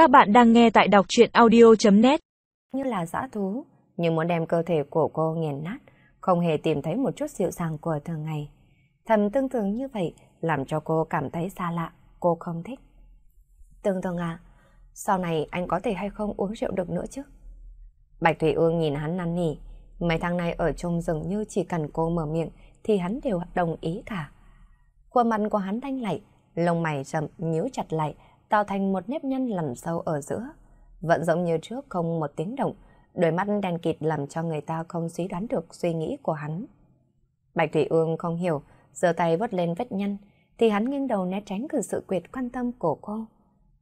Các bạn đang nghe tại đọc truyện audio.net Như là dã thú, nhưng muốn đem cơ thể của cô nghiền nát, không hề tìm thấy một chút dịu dàng của thường ngày. Thầm tương thường như vậy làm cho cô cảm thấy xa lạ, cô không thích. Tương tương à, sau này anh có thể hay không uống rượu được nữa chứ? Bạch Thủy Ương nhìn hắn năn nỉ, mấy tháng nay ở chung dường như chỉ cần cô mở miệng thì hắn đều đồng ý cả. Khuôn mặt của hắn thanh lạnh, lông mày rậm nhíu chặt lại, tạo thành một nếp nhăn lằn sâu ở giữa. Vẫn giống như trước không một tiếng động, đôi mắt đen kịt làm cho người ta không suy đoán được suy nghĩ của hắn. Bạch Thủy Ương không hiểu, giơ tay vớt lên vết nhăn, thì hắn nghiêng đầu né tránh cử sự quyệt quan tâm của cô.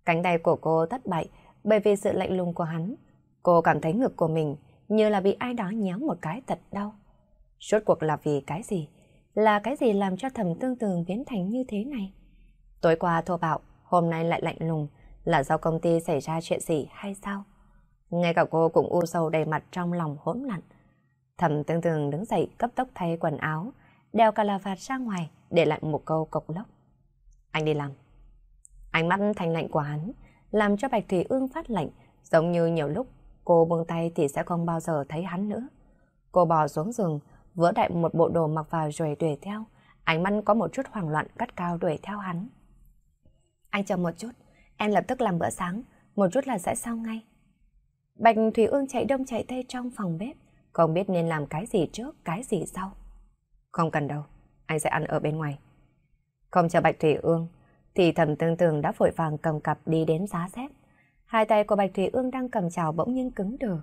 Cánh tay của cô thất bại bởi vì sự lạnh lùng của hắn. Cô cảm thấy ngực của mình như là bị ai đó nhéo một cái thật đau. Suốt cuộc là vì cái gì? Là cái gì làm cho thầm tương tường biến thành như thế này? Tối qua thô bạo, hôm nay lại lạnh lùng, là do công ty xảy ra chuyện gì hay sao? Ngay cả cô cũng u sầu đầy mặt trong lòng hỗn loạn. Thầm tương tường đứng dậy cấp tốc thay quần áo, đeo cà la vạt ra ngoài, để lại một câu cộc lốc. Anh đi làm. Ánh mắt thanh lạnh của hắn, làm cho Bạch Thủy Ương phát lạnh, giống như nhiều lúc cô buông tay thì sẽ không bao giờ thấy hắn nữa. Cô bò xuống giường, vỡ đại một bộ đồ mặc vào rồi đuổi theo, ánh mắt có một chút hoảng loạn cắt cao đuổi theo hắn. Anh chờ một chút, em lập tức làm bữa sáng, một chút là sẽ xong ngay. Bạch Thủy Ương chạy đông chạy tây trong phòng bếp, không biết nên làm cái gì trước, cái gì sau. Không cần đâu, anh sẽ ăn ở bên ngoài. Không chờ Bạch Thủy Ương, thì thầm tương tường đã vội vàng cầm cặp đi đến giá xếp. Hai tay của Bạch Thủy Ương đang cầm chảo bỗng nhiên cứng đờ.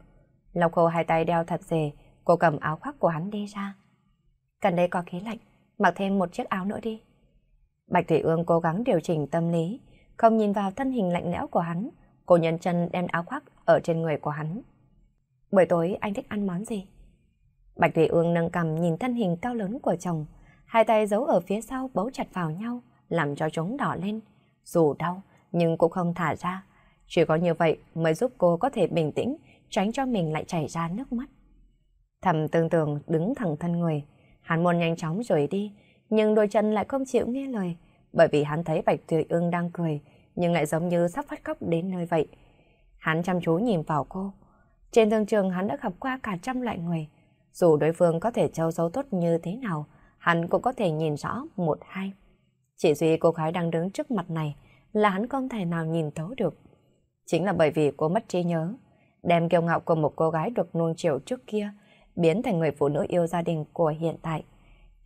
Lộc khô hai tay đeo thật dề, cô cầm áo khoác của hắn đi ra. Cần đây có khí lạnh, mặc thêm một chiếc áo nữa đi. Bạch Thủy Ương cố gắng điều chỉnh tâm lý, không nhìn vào thân hình lạnh lẽo của hắn. Cô nhân chân đem áo khoác ở trên người của hắn. Buổi tối anh thích ăn món gì? Bạch Thủy Ương nâng cầm nhìn thân hình cao lớn của chồng, hai tay giấu ở phía sau bấu chặt vào nhau, làm cho chúng đỏ lên. Dù đau, nhưng cũng không thả ra. Chỉ có như vậy mới giúp cô có thể bình tĩnh, tránh cho mình lại chảy ra nước mắt. Thầm tương tường đứng thẳng thân người, hắn muốn nhanh chóng rời đi, nhưng đôi chân lại không chịu nghe lời, bởi vì hắn thấy Bạch Thủy Ương đang cười, nhưng lại giống như sắp phát khóc đến nơi vậy. Hắn chăm chú nhìn vào cô. Trên thương trường hắn đã gặp qua cả trăm loại người. Dù đối phương có thể trâu dấu tốt như thế nào, hắn cũng có thể nhìn rõ một hai. Chỉ duy cô gái đang đứng trước mặt này là hắn không thể nào nhìn thấu được. Chính là bởi vì cô mất trí nhớ, đem kiêu ngạo của một cô gái được nuông chiều trước kia, biến thành người phụ nữ yêu gia đình của hiện tại.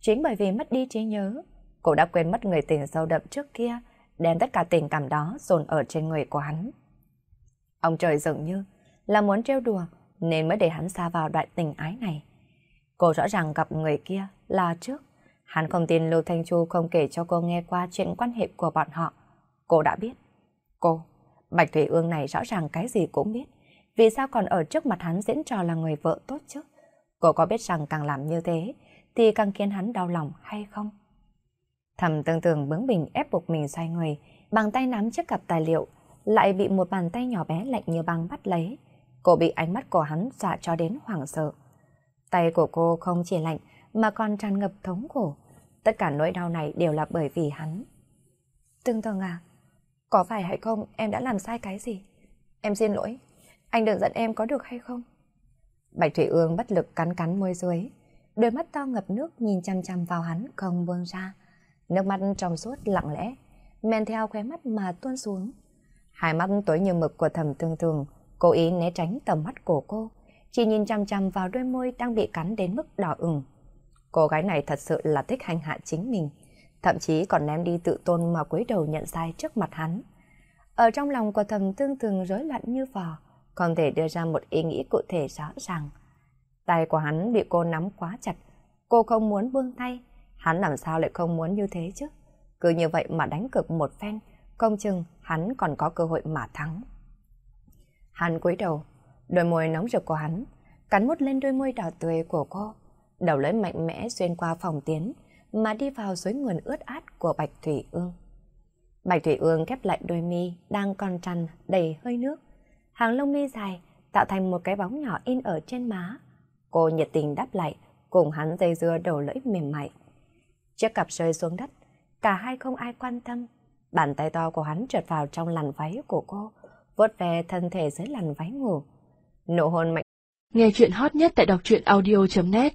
Chính bởi vì mất đi trí nhớ, cô đã quên mất người tình sâu đậm trước kia, đem tất cả tình cảm đó dồn ở trên người của hắn. Ông trời dường như là muốn trêu đùa nên mới để hắn xa vào đoạn tình ái này. Cô rõ ràng gặp người kia là trước. Hắn không tin Lưu Thanh Chu không kể cho cô nghe qua chuyện quan hệ của bọn họ. Cô đã biết. Cô, Bạch Thủy Ương này rõ ràng cái gì cũng biết. Vì sao còn ở trước mặt hắn diễn trò là người vợ tốt chứ? Cô có biết rằng càng làm như thế thì càng khiến hắn đau lòng hay không? Thầm tương tường bướng bỉnh ép buộc mình xoay người, bằng tay nắm chiếc cặp tài liệu, lại bị một bàn tay nhỏ bé lạnh như băng bắt lấy. Cô bị ánh mắt của hắn dọa cho đến hoảng sợ. Tay của cô không chỉ lạnh mà còn tràn ngập thống khổ. Tất cả nỗi đau này đều là bởi vì hắn. Tương tường à, có phải hay không em đã làm sai cái gì? Em xin lỗi, anh đừng giận em có được hay không? Bạch Thủy Ương bất lực cắn cắn môi dưới, đôi mắt to ngập nước nhìn chăm chăm vào hắn không buông ra. Nước mắt trong suốt lặng lẽ, men theo khóe mắt mà tuôn xuống. Hai mắt tối như mực của thầm tương thường, cố ý né tránh tầm mắt của cô, chỉ nhìn chăm chăm vào đôi môi đang bị cắn đến mức đỏ ửng. Cô gái này thật sự là thích hành hạ chính mình, thậm chí còn ném đi tự tôn mà cúi đầu nhận sai trước mặt hắn. Ở trong lòng của thầm tương thường rối loạn như vò, không thể đưa ra một ý nghĩ cụ thể rõ ràng. Tay của hắn bị cô nắm quá chặt, cô không muốn buông tay, hắn làm sao lại không muốn như thế chứ? Cứ như vậy mà đánh cực một phen, công chừng hắn còn có cơ hội mà thắng. Hắn cúi đầu, đôi môi nóng rực của hắn, cắn mút lên đôi môi đỏ tươi của cô, đầu lưỡi mạnh mẽ xuyên qua phòng tiến, mà đi vào suối nguồn ướt át của Bạch Thủy Ương. Bạch Thủy Ương khép lại đôi mi đang còn tràn đầy hơi nước, hàng lông mi dài tạo thành một cái bóng nhỏ in ở trên má. Cô nhiệt tình đáp lại, cùng hắn dây dưa đầu lưỡi mềm mại. Chiếc cặp rơi xuống đất, cả hai không ai quan tâm. Bàn tay to của hắn trượt vào trong làn váy của cô, vuốt ve thân thể dưới làn váy ngủ. Nụ hôn mạnh. Nghe chuyện hot nhất tại đọc truyện audio.net